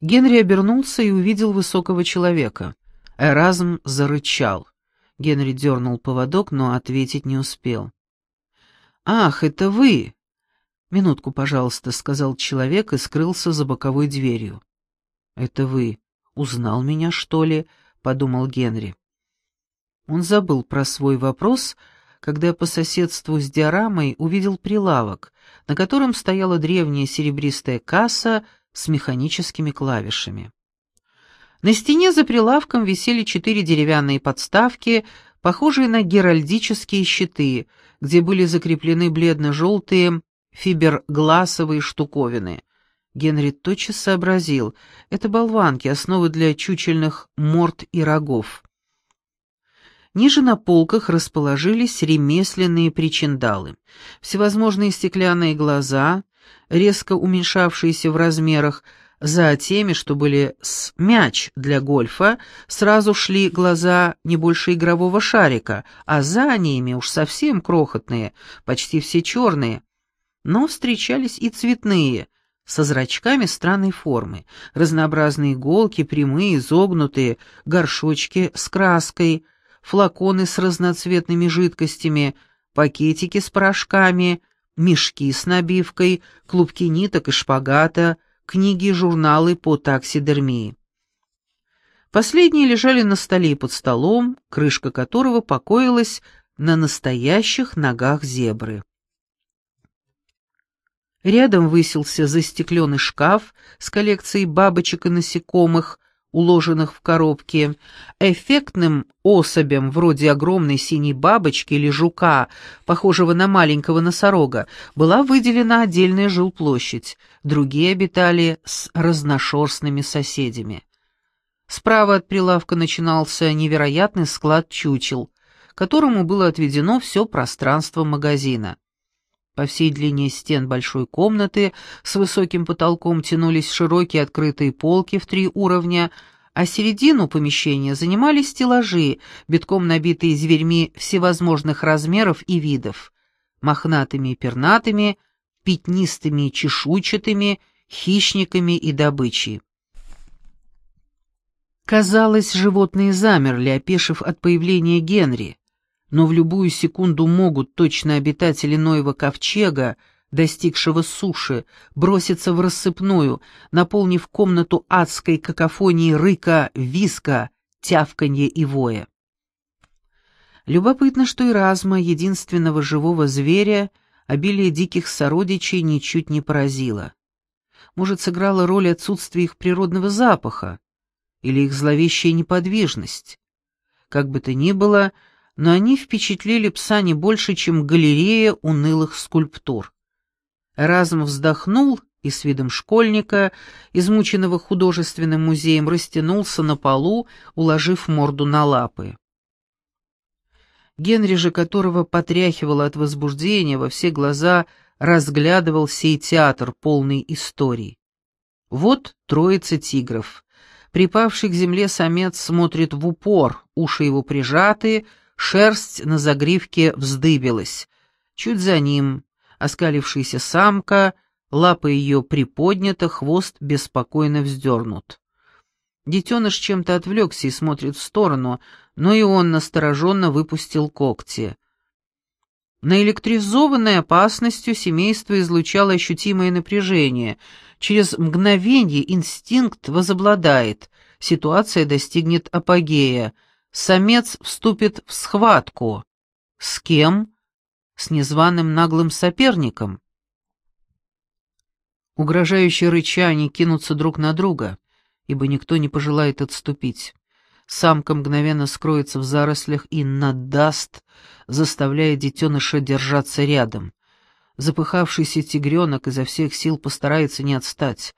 Генри обернулся и увидел высокого человека. Эразм зарычал. Генри дернул поводок, но ответить не успел. «Ах, это вы!» «Минутку, пожалуйста», — сказал человек и скрылся за боковой дверью. «Это вы узнал меня, что ли?» — подумал Генри. Он забыл про свой вопрос, когда по соседству с диорамой увидел прилавок, на котором стояла древняя серебристая касса с механическими клавишами. На стене за прилавком висели четыре деревянные подставки, похожие на геральдические щиты, где были закреплены бледно-желтые фибергласовые штуковины. Генри тотчас сообразил, это болванки, основы для чучельных морд и рогов. Ниже на полках расположились ремесленные причиндалы, всевозможные стеклянные глаза, резко уменьшавшиеся в размерах, за теми, что были с мяч для гольфа, сразу шли глаза не больше игрового шарика, а за ними уж совсем крохотные, почти все черные. Но встречались и цветные, со зрачками странной формы, разнообразные иголки, прямые, изогнутые, горшочки с краской, флаконы с разноцветными жидкостями, пакетики с порошками, мешки с набивкой, клубки ниток и шпагата, книги и журналы по таксидермии. Последние лежали на столе под столом, крышка которого покоилась на настоящих ногах зебры. Рядом высился застекленный шкаф с коллекцией бабочек и насекомых, уложенных в коробке, эффектным особям вроде огромной синей бабочки или жука, похожего на маленького носорога, была выделена отдельная жилплощадь, другие обитали с разношерстными соседями. Справа от прилавка начинался невероятный склад чучел, которому было отведено все пространство магазина. По всей длине стен большой комнаты с высоким потолком тянулись широкие открытые полки в три уровня, а середину помещения занимали стеллажи, битком набитые зверьми всевозможных размеров и видов, мохнатыми и пернатыми, пятнистыми и чешуйчатыми, хищниками и добычей. Казалось, животные замерли, опешив от появления Генри но в любую секунду могут точно обитатели Ноева ковчега, достигшего суши, броситься в рассыпную, наполнив комнату адской какофонией рыка, виска, тявканье и воя. Любопытно, что и разма единственного живого зверя обилие диких сородичей ничуть не поразило. Может, сыграла роль отсутствие их природного запаха или их зловещая неподвижность. Как бы то ни было, но они впечатлили пса не больше, чем галерея унылых скульптур. Разм вздохнул и с видом школьника, измученного художественным музеем, растянулся на полу, уложив морду на лапы. Генри же, которого потряхивало от возбуждения, во все глаза разглядывал сей театр, полный историй. Вот троица тигров. Припавший к земле самец смотрит в упор, уши его прижаты, Шерсть на загривке вздыбилась. Чуть за ним оскалившаяся самка, лапа ее приподнята, хвост беспокойно вздернут. Детеныш чем-то отвлекся и смотрит в сторону, но и он настороженно выпустил когти. Наэлектризованной опасностью семейство излучало ощутимое напряжение. Через мгновение инстинкт возобладает, ситуация достигнет апогея — самец вступит в схватку. С кем? С незваным наглым соперником. Угрожающие рычания кинутся друг на друга, ибо никто не пожелает отступить. Самка мгновенно скроется в зарослях и надаст, заставляя детеныша держаться рядом. Запыхавшийся тигренок изо всех сил постарается не отстать.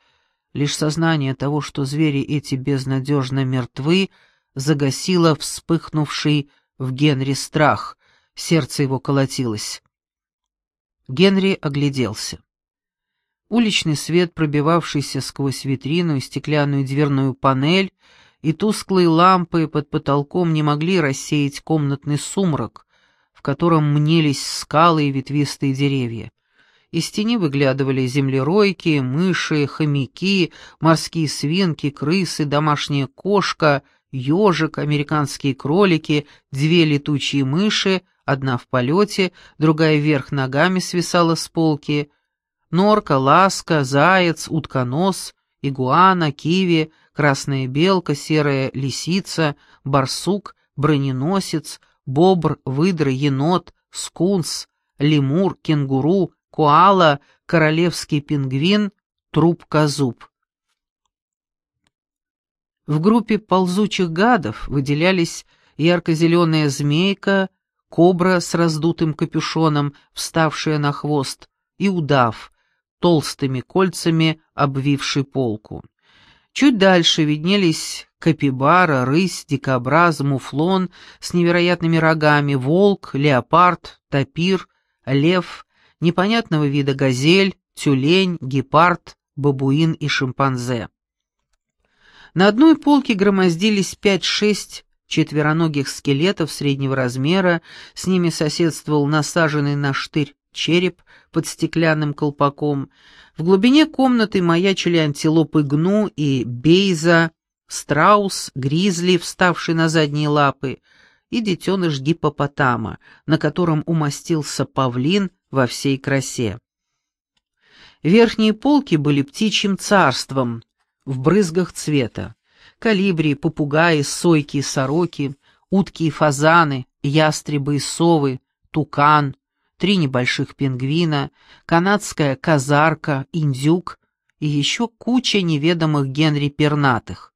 Лишь сознание того, что звери эти безнадежно мертвы, — загасила вспыхнувший в Генри страх, сердце его колотилось. Генри огляделся. Уличный свет, пробивавшийся сквозь витрину и стеклянную дверную панель, и тусклые лампы под потолком не могли рассеять комнатный сумрак, в котором мнелись скалы и ветвистые деревья. Из тени выглядывали землеройки, мыши, хомяки, морские свинки, крысы, домашняя кошка, ежик, американские кролики, две летучие мыши, одна в полете, другая вверх ногами свисала с полки, норка, ласка, заяц, утконос, игуана, киви, красная белка, серая лисица, барсук, броненосец, бобр, выдра, енот, скунс, лемур, кенгуру, коала, королевский пингвин, трубка-зуб. В группе ползучих гадов выделялись ярко-зеленая змейка, кобра с раздутым капюшоном, вставшая на хвост, и удав, толстыми кольцами обвивший полку. Чуть дальше виднелись капибара, рысь, дикобраз, муфлон с невероятными рогами, волк, леопард, тапир, лев, непонятного вида газель, тюлень, гепард, бабуин и шимпанзе. На одной полке громоздились пять-шесть четвероногих скелетов среднего размера, с ними соседствовал насаженный на штырь череп под стеклянным колпаком. В глубине комнаты маячили антилопы гну и бейза, страус, гризли, вставший на задние лапы, и детеныш гипопотама, на котором умостился павлин во всей красе. Верхние полки были птичьим царством в брызгах цвета. Калибри, попугаи, сойки, сороки, утки и фазаны, ястребы и совы, тукан, три небольших пингвина, канадская казарка, индюк и еще куча неведомых Генри пернатых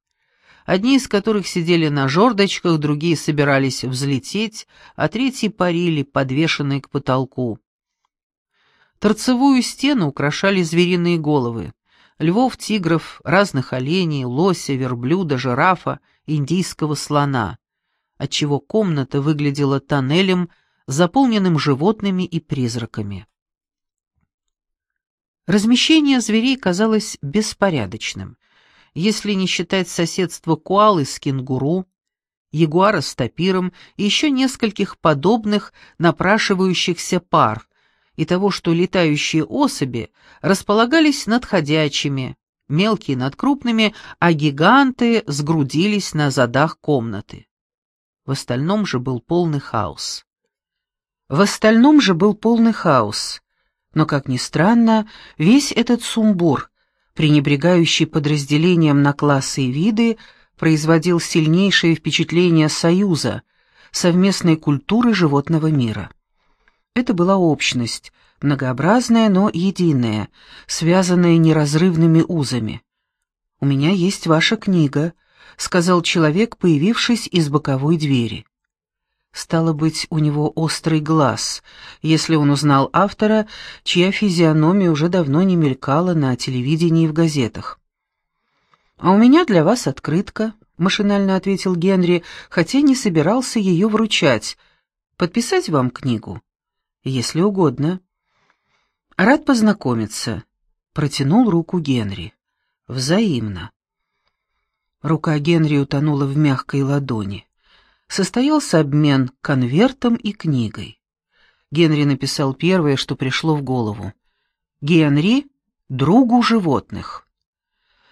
одни из которых сидели на жердочках, другие собирались взлететь, а третьи парили, подвешенные к потолку. Торцевую стену украшали звериные головы. Львов, тигров, разных оленей, лося, верблюда, жирафа, индийского слона, отчего комната выглядела тоннелем, заполненным животными и призраками. Размещение зверей казалось беспорядочным если не считать соседство куалы с кенгуру, ягуара с тапиром и еще нескольких подобных напрашивающихся пар, и того, что летающие особи располагались над ходячими, мелкие над крупными, а гиганты сгрудились на задах комнаты. В остальном же был полный хаос. В остальном же был полный хаос. Но, как ни странно, весь этот сумбур пренебрегающий подразделением на классы и виды, производил сильнейшее впечатление союза, совместной культуры животного мира. Это была общность, многообразная, но единая, связанная неразрывными узами. «У меня есть ваша книга», — сказал человек, появившись из боковой двери. Стало быть, у него острый глаз, если он узнал автора, чья физиономия уже давно не мелькала на телевидении и в газетах. «А у меня для вас открытка», — машинально ответил Генри, хотя не собирался ее вручать. «Подписать вам книгу?» «Если угодно». «Рад познакомиться», — протянул руку Генри. «Взаимно». Рука Генри утонула в мягкой ладони состоялся обмен конвертом и книгой. Генри написал первое, что пришло в голову. «Генри — другу животных».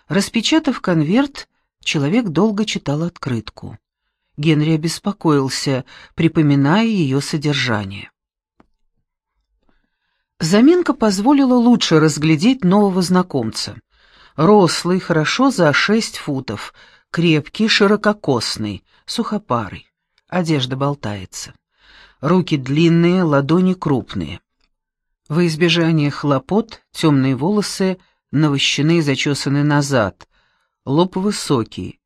Распечатав конверт, человек долго читал открытку. Генри обеспокоился, припоминая ее содержание. Заминка позволила лучше разглядеть нового знакомца. Рослый, хорошо за шесть футов, крепкий, ширококосный, сухопарый. Одежда болтается. Руки длинные, ладони крупные. Во избежание хлопот темные волосы навощены и зачесаны назад. Лоб высокий.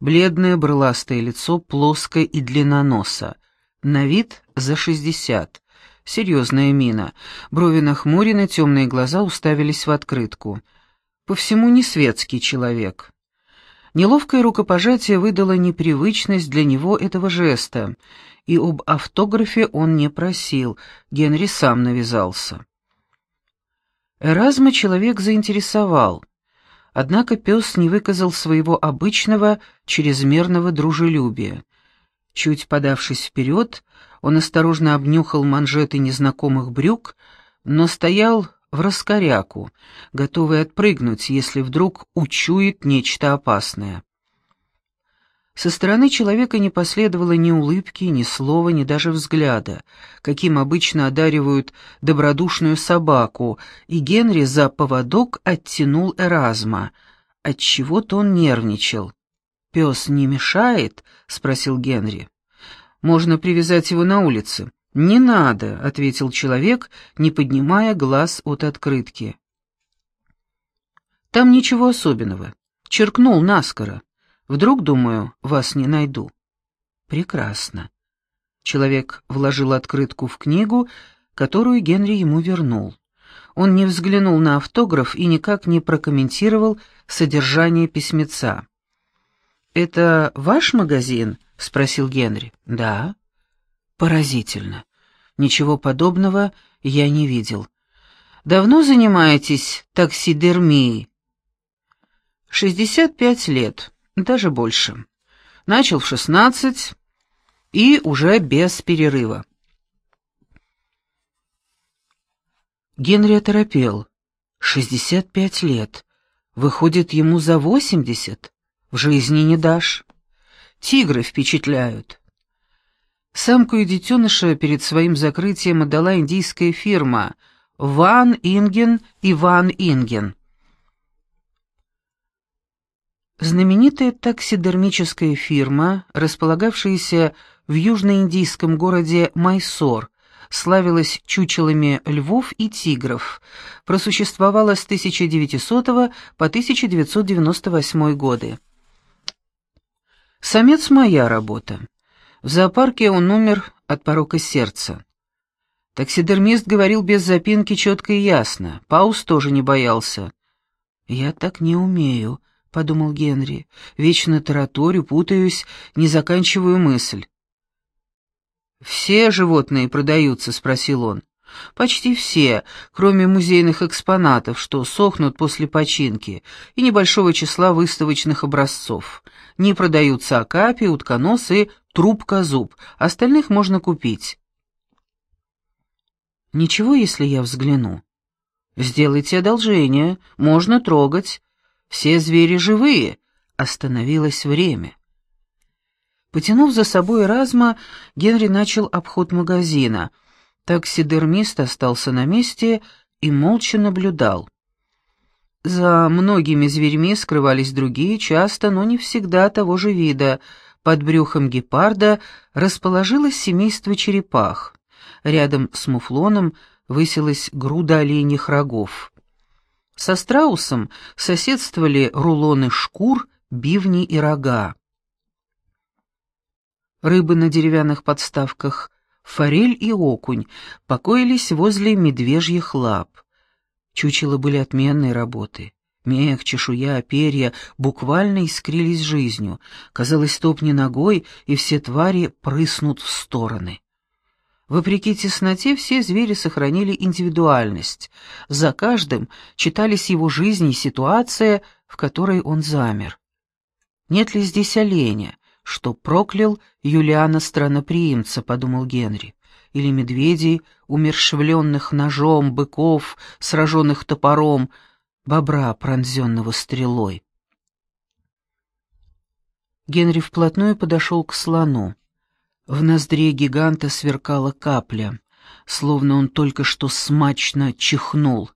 Бледное брыластое лицо плоское и длинноноса. На вид за шестьдесят. Серьезная мина. Брови нахмурены, темные глаза уставились в открытку. По всему не светский человек. Неловкое рукопожатие выдало непривычность для него этого жеста, и об автографе он не просил, Генри сам навязался. Эразма человек заинтересовал, однако пес не выказал своего обычного чрезмерного дружелюбия. Чуть подавшись вперед, он осторожно обнюхал манжеты незнакомых брюк, но стоял в раскоряку, готовый отпрыгнуть, если вдруг учует нечто опасное. Со стороны человека не последовало ни улыбки, ни слова, ни даже взгляда, каким обычно одаривают добродушную собаку, и Генри за поводок оттянул Эразма. Отчего-то он нервничал. «Пес не мешает?» — спросил Генри. «Можно привязать его на улице». «Не надо», — ответил человек, не поднимая глаз от открытки. «Там ничего особенного. Черкнул наскоро. Вдруг, думаю, вас не найду». «Прекрасно». Человек вложил открытку в книгу, которую Генри ему вернул. Он не взглянул на автограф и никак не прокомментировал содержание письмеца. «Это ваш магазин?» — спросил Генри. «Да». «Поразительно. Ничего подобного я не видел. Давно занимаетесь таксидермией?» «Шестьдесят пять лет, даже больше. Начал в шестнадцать и уже без перерыва». Генри оторопел. «Шестьдесят пять лет. Выходит, ему за восемьдесят?» В жизни не дашь. Тигры впечатляют. Самку и детеныша перед своим закрытием отдала индийская фирма «Ван Инген и Ван Инген». Знаменитая таксидермическая фирма, располагавшаяся в южноиндийском городе Майсор, славилась чучелами львов и тигров, просуществовала с 1900 по 1998 годы. Самец — моя работа. В зоопарке он умер от порока сердца. Таксидермист говорил без запинки четко и ясно. Пауз тоже не боялся. «Я так не умею», — подумал Генри. «Вечно тараторю, путаюсь, не заканчиваю мысль». «Все животные продаются?» — спросил он. Почти все, кроме музейных экспонатов, что сохнут после починки, и небольшого числа выставочных образцов. Не продаются акапи, утконос и трубка-зуб, остальных можно купить. Ничего, если я взгляну. Сделайте одолжение, можно трогать. Все звери живые. Остановилось время. Потянув за собой Разма, Генри начал обход магазина — Таксидермист остался на месте и молча наблюдал. За многими зверьми скрывались другие, часто, но не всегда того же вида. Под брюхом гепарда расположилось семейство черепах. Рядом с муфлоном высилась груда оленьих рогов. Со страусом соседствовали рулоны шкур, бивни и рога. Рыбы на деревянных подставках Форель и окунь покоились возле медвежьих лап. Чучела были отменной работы. Мех, чешуя, перья буквально искрились жизнью. Казалось, топни ногой, и все твари прыснут в стороны. Вопреки тесноте, все звери сохранили индивидуальность. За каждым читались его жизнь и ситуация, в которой он замер. Нет ли здесь оленя? Что проклял Юлиана Страноприимца, подумал Генри, или медведей, умершвленных ножом, быков, сраженных топором, бобра, пронзенного стрелой. Генри вплотную подошел к слону. В ноздре гиганта сверкала капля, словно он только что смачно чихнул.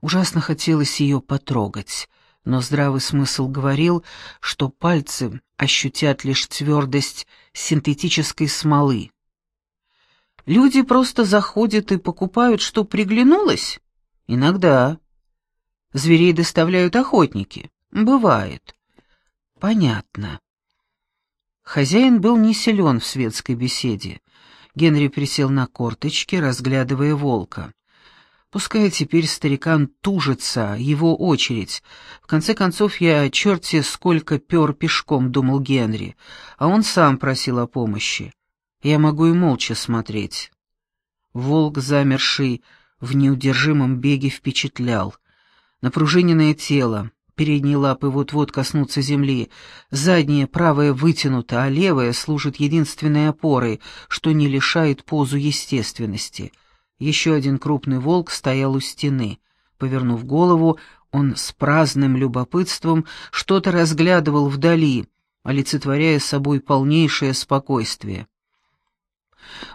Ужасно хотелось ее потрогать но здравый смысл говорил, что пальцы ощутят лишь твердость синтетической смолы. Люди просто заходят и покупают, что приглянулось? Иногда. Зверей доставляют охотники. Бывает. Понятно. Хозяин был не силен в светской беседе. Генри присел на корточки, разглядывая волка. Пускай теперь старикан тужится, его очередь. В конце концов, я черти сколько пер пешком, думал Генри, а он сам просил о помощи. Я могу и молча смотреть. Волк, замерший в неудержимом беге, впечатлял. Напружиненное тело, передние лапы вот-вот коснутся земли, задняя правая вытянута, а левая служит единственной опорой, что не лишает позу естественности — еще один крупный волк стоял у стены. Повернув голову, он с праздным любопытством что-то разглядывал вдали, олицетворяя собой полнейшее спокойствие.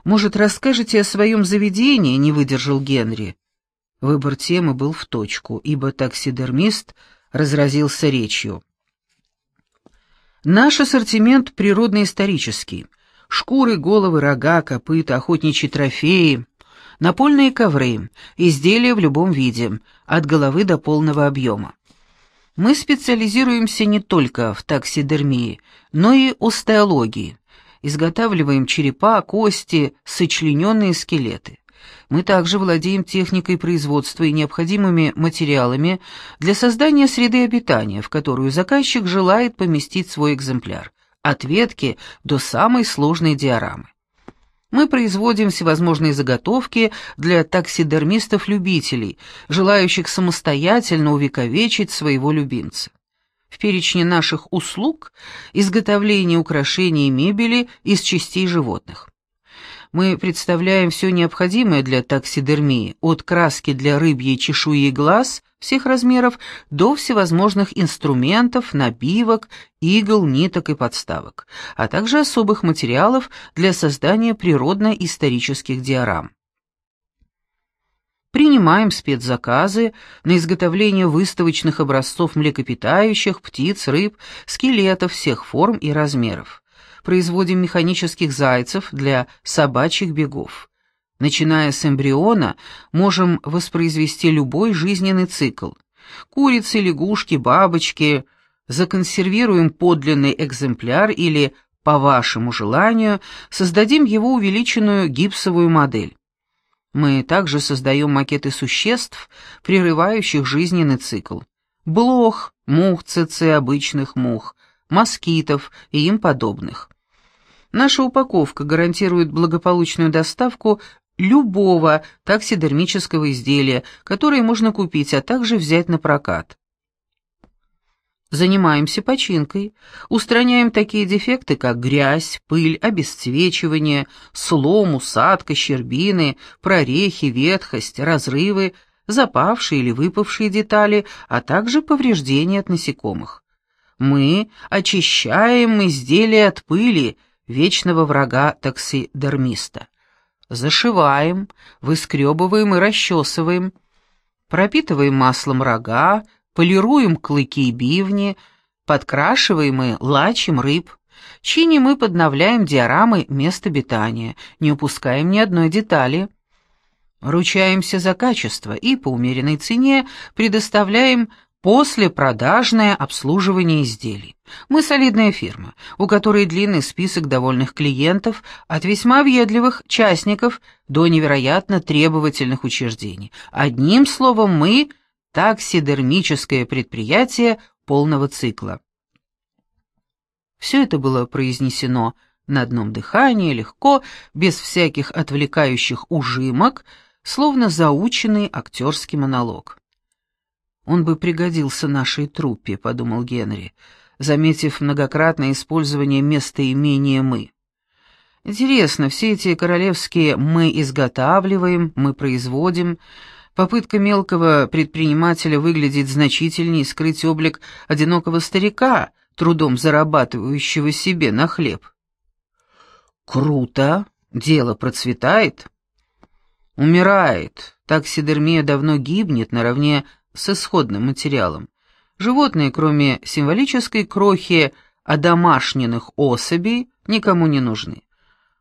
«Может, расскажете о своем заведении?» — не выдержал Генри. Выбор темы был в точку, ибо таксидермист разразился речью. «Наш ассортимент природно-исторический. Шкуры, головы, рога, копыта, охотничьи трофеи, напольные ковры, изделия в любом виде, от головы до полного объема. Мы специализируемся не только в таксидермии, но и остеологии. Изготавливаем черепа, кости, сочлененные скелеты. Мы также владеем техникой производства и необходимыми материалами для создания среды обитания, в которую заказчик желает поместить свой экземпляр, от ветки до самой сложной диорамы. Мы производим всевозможные заготовки для таксидермистов-любителей, желающих самостоятельно увековечить своего любимца. В перечне наших услуг – изготовление украшений и мебели из частей животных. Мы представляем все необходимое для таксидермии, от краски для рыбьей чешуи и глаз всех размеров до всевозможных инструментов, набивок, игл, ниток и подставок, а также особых материалов для создания природно-исторических диорам. Принимаем спецзаказы на изготовление выставочных образцов млекопитающих, птиц, рыб, скелетов всех форм и размеров. Производим механических зайцев для собачьих бегов. Начиная с эмбриона, можем воспроизвести любой жизненный цикл. Курицы, лягушки, бабочки. Законсервируем подлинный экземпляр или, по вашему желанию, создадим его увеличенную гипсовую модель. Мы также создаем макеты существ, прерывающих жизненный цикл. Блох, мух, ЦЦ, обычных мух, москитов и им подобных. Наша упаковка гарантирует благополучную доставку любого таксидермического изделия, которое можно купить, а также взять на прокат. Занимаемся починкой, устраняем такие дефекты, как грязь, пыль, обесцвечивание, слом, усадка, щербины, прорехи, ветхость, разрывы, запавшие или выпавшие детали, а также повреждения от насекомых. Мы очищаем изделия от пыли, вечного врага таксидермиста. Зашиваем, выскребываем и расчесываем, пропитываем маслом рога, полируем клыки и бивни, подкрашиваем и лачим рыб, чиним и подновляем диорамы мест обитания, не упускаем ни одной детали. Ручаемся за качество и по умеренной цене предоставляем Послепродажное обслуживание изделий. Мы солидная фирма, у которой длинный список довольных клиентов, от весьма въедливых частников до невероятно требовательных учреждений. Одним словом, мы – таксидермическое предприятие полного цикла. Все это было произнесено на одном дыхании, легко, без всяких отвлекающих ужимок, словно заученный актерский монолог. Он бы пригодился нашей труппе, подумал Генри, заметив многократное использование местоимения «мы». Интересно, все эти королевские «мы изготавливаем», «мы производим», попытка мелкого предпринимателя выглядеть значительнее и скрыть облик одинокого старика, трудом зарабатывающего себе на хлеб. Круто, дело процветает. Умирает, таксидермия давно гибнет наравне с исходным материалом. Животные, кроме символической крохи одомашненных особей, никому не нужны.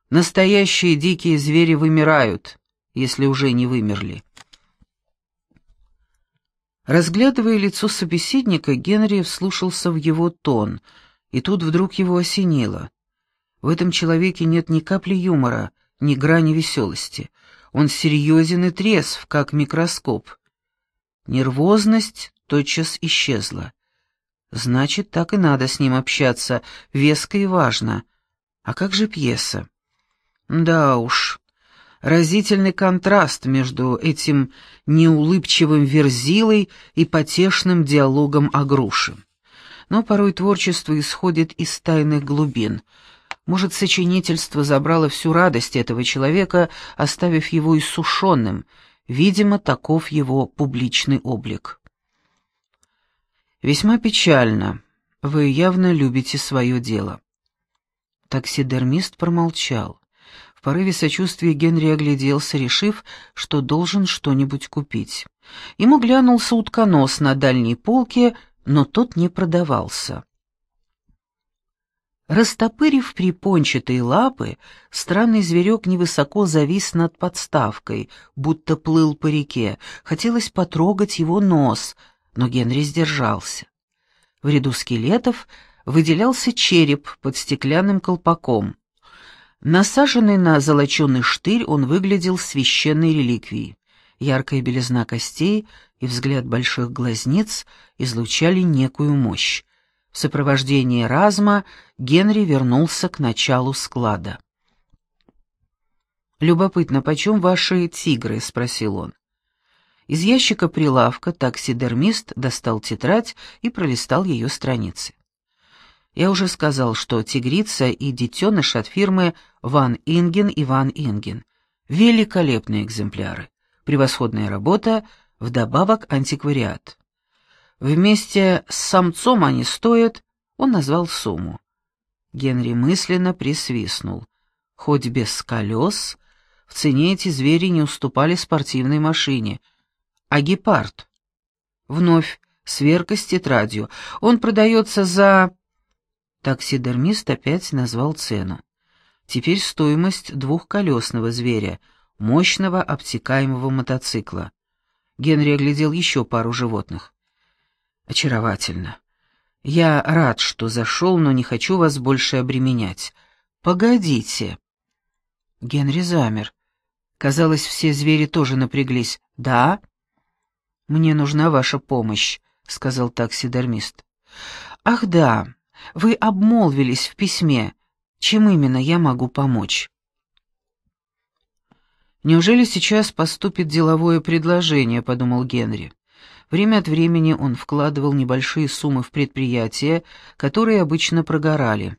Настоящие дикие звери вымирают, если уже не вымерли. Разглядывая лицо собеседника, Генри вслушался в его тон, и тут вдруг его осенило. В этом человеке нет ни капли юмора, ни грани веселости. Он серьезен и трезв, как микроскоп. Нервозность тотчас исчезла. Значит, так и надо с ним общаться, веско и важно. А как же пьеса? Да уж, разительный контраст между этим неулыбчивым верзилой и потешным диалогом о груше. Но порой творчество исходит из тайных глубин. Может, сочинительство забрало всю радость этого человека, оставив его иссушенным — Видимо, таков его публичный облик. «Весьма печально. Вы явно любите свое дело». Таксидермист промолчал. В порыве сочувствия Генри огляделся, решив, что должен что-нибудь купить. Ему глянулся утконос на дальней полке, но тот не продавался. Растопырив припончатые лапы, странный зверек невысоко завис над подставкой, будто плыл по реке. Хотелось потрогать его нос, но Генри сдержался. В ряду скелетов выделялся череп под стеклянным колпаком. Насаженный на золоченый штырь, он выглядел священной реликвией. Яркая белизна костей и взгляд больших глазниц излучали некую мощь. В сопровождении Разма Генри вернулся к началу склада. «Любопытно, почем ваши тигры?» — спросил он. Из ящика прилавка таксидермист достал тетрадь и пролистал ее страницы. Я уже сказал, что тигрица и детеныш от фирмы «Ван Инген» и «Ван Инген». Великолепные экземпляры. Превосходная работа, вдобавок антиквариат. Вместе с самцом они стоят, он назвал сумму. Генри мысленно присвистнул. Хоть без колес, в цене эти звери не уступали спортивной машине. А гепард? Вновь сверка с тетрадью. Он продается за... Таксидермист опять назвал цену. Теперь стоимость двухколесного зверя, мощного обтекаемого мотоцикла. Генри оглядел еще пару животных. Очаровательно. Я рад, что зашел, но не хочу вас больше обременять. Погодите. Генри замер. Казалось, все звери тоже напряглись. Да? Мне нужна ваша помощь, сказал таксидермист. Ах да, вы обмолвились в письме. Чем именно я могу помочь? Неужели сейчас поступит деловое предложение, подумал Генри. Время от времени он вкладывал небольшие суммы в предприятия, которые обычно прогорали.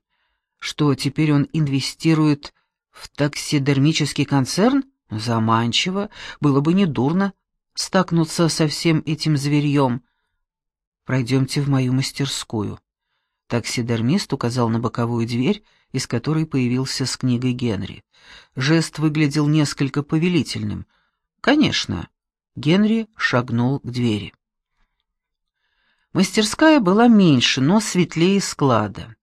Что, теперь он инвестирует в таксидермический концерн? Заманчиво, было бы недурно стакнуться со всем этим зверьем. Пройдемте в мою мастерскую. Таксидермист указал на боковую дверь, из которой появился с книгой Генри. Жест выглядел несколько повелительным. «Конечно». Генри шагнул к двери. Мастерская была меньше, но светлее склада.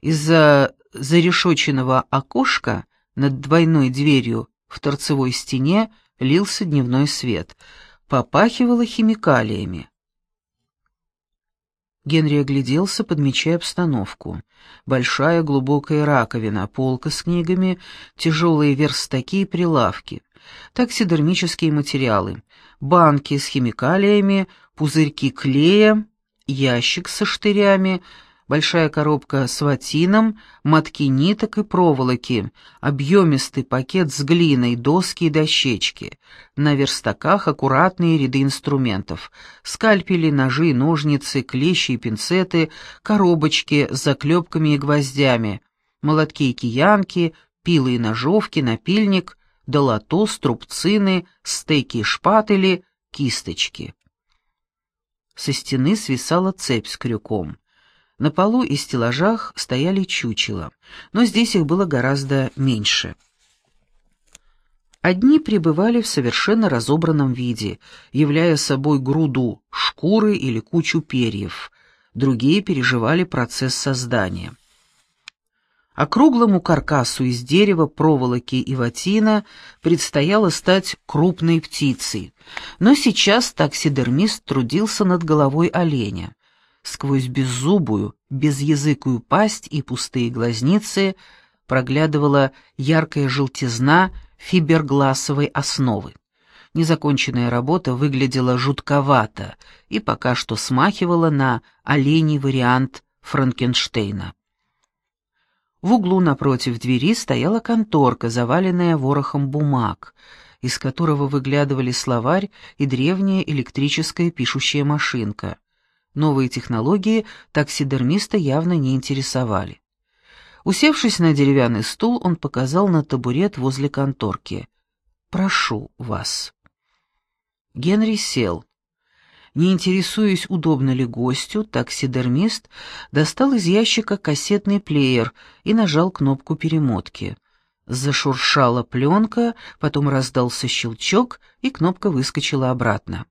Из-за зарешоченного окошка над двойной дверью в торцевой стене лился дневной свет. Попахивало химикалиями. Генри огляделся, подмечая обстановку. Большая глубокая раковина, полка с книгами, тяжелые верстаки и прилавки, таксидермические материалы, банки с химикалиями, пузырьки клея, ящик со штырями, большая коробка с ватином, мотки ниток и проволоки, объемистый пакет с глиной, доски и дощечки. На верстаках аккуратные ряды инструментов. Скальпели, ножи, ножницы, клещи и пинцеты, коробочки с заклепками и гвоздями, молотки и киянки, пилы и ножовки, напильник, долото, струбцины, стейки и шпатели, кисточки. Со стены свисала цепь с крюком. На полу и стеллажах стояли чучела, но здесь их было гораздо меньше. Одни пребывали в совершенно разобранном виде, являя собой груду шкуры или кучу перьев, другие переживали процесс создания. Округлому каркасу из дерева, проволоки и ватина предстояло стать крупной птицей, но сейчас таксидермист трудился над головой оленя. Сквозь беззубую, безязыкую пасть и пустые глазницы проглядывала яркая желтизна фибергласовой основы. Незаконченная работа выглядела жутковато и пока что смахивала на оленей вариант Франкенштейна. В углу напротив двери стояла конторка, заваленная ворохом бумаг, из которого выглядывали словарь и древняя электрическая пишущая машинка. Новые технологии таксидермиста явно не интересовали. Усевшись на деревянный стул, он показал на табурет возле конторки. «Прошу вас». Генри сел. Не интересуясь, удобно ли гостю, таксидермист достал из ящика кассетный плеер и нажал кнопку перемотки. Зашуршала пленка, потом раздался щелчок, и кнопка выскочила обратно.